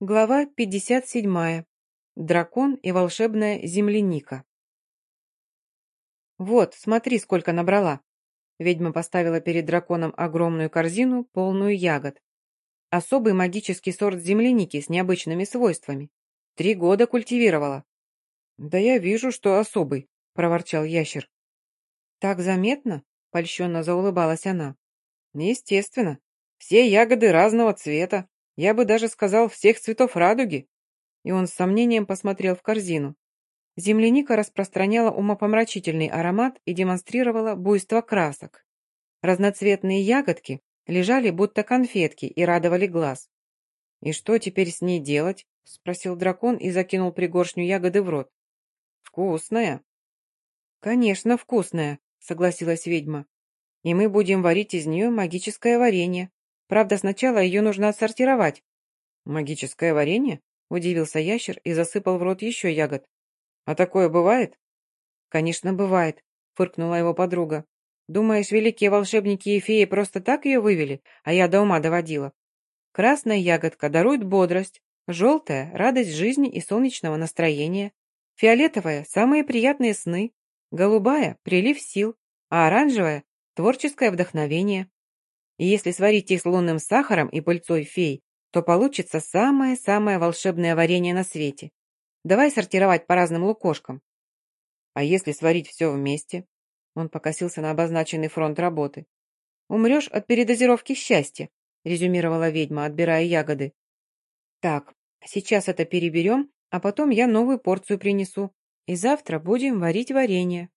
Глава 57. Дракон и волшебная земляника. «Вот, смотри, сколько набрала!» Ведьма поставила перед драконом огромную корзину, полную ягод. Особый магический сорт земляники с необычными свойствами. Три года культивировала. «Да я вижу, что особый», — проворчал ящер. «Так заметно?» — польщенно заулыбалась она. «Естественно. Все ягоды разного цвета, я бы даже сказал, всех цветов радуги. И он с сомнением посмотрел в корзину. Земляника распространяла умопомрачительный аромат и демонстрировала буйство красок. Разноцветные ягодки лежали будто конфетки и радовали глаз. «И что теперь с ней делать?» — спросил дракон и закинул пригоршню ягоды в рот. «Вкусная». «Конечно, вкусная», — согласилась ведьма. «И мы будем варить из нее магическое варенье. Правда, сначала ее нужно отсортировать». «Магическое варенье?» – удивился ящер и засыпал в рот еще ягод. «А такое бывает?» «Конечно, бывает», – фыркнула его подруга. «Думаешь, великие волшебники и феи просто так ее вывели, а я до ума доводила? Красная ягодка дарует бодрость, желтая – радость жизни и солнечного настроения, фиолетовая – самые приятные сны, голубая – прилив сил, а оранжевая – творческое вдохновение. И если сварить их с лунным сахаром и пыльцой фей, то получится самое-самое волшебное варенье на свете. Давай сортировать по разным лукошкам. А если сварить все вместе? Он покосился на обозначенный фронт работы. Умрешь от передозировки счастья, резюмировала ведьма, отбирая ягоды. Так, сейчас это переберем, а потом я новую порцию принесу. И завтра будем варить варенье.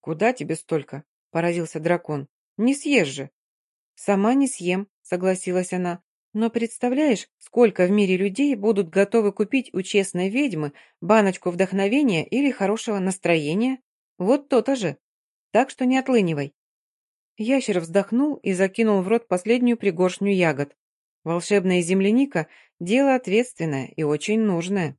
Куда тебе столько? Поразился дракон. Не съешь же. «Сама не съем», — согласилась она. «Но представляешь, сколько в мире людей будут готовы купить у честной ведьмы баночку вдохновения или хорошего настроения? Вот то-то же. Так что не отлынивай». Ящер вздохнул и закинул в рот последнюю пригоршню ягод. Волшебная земляника – дело ответственное и очень нужное.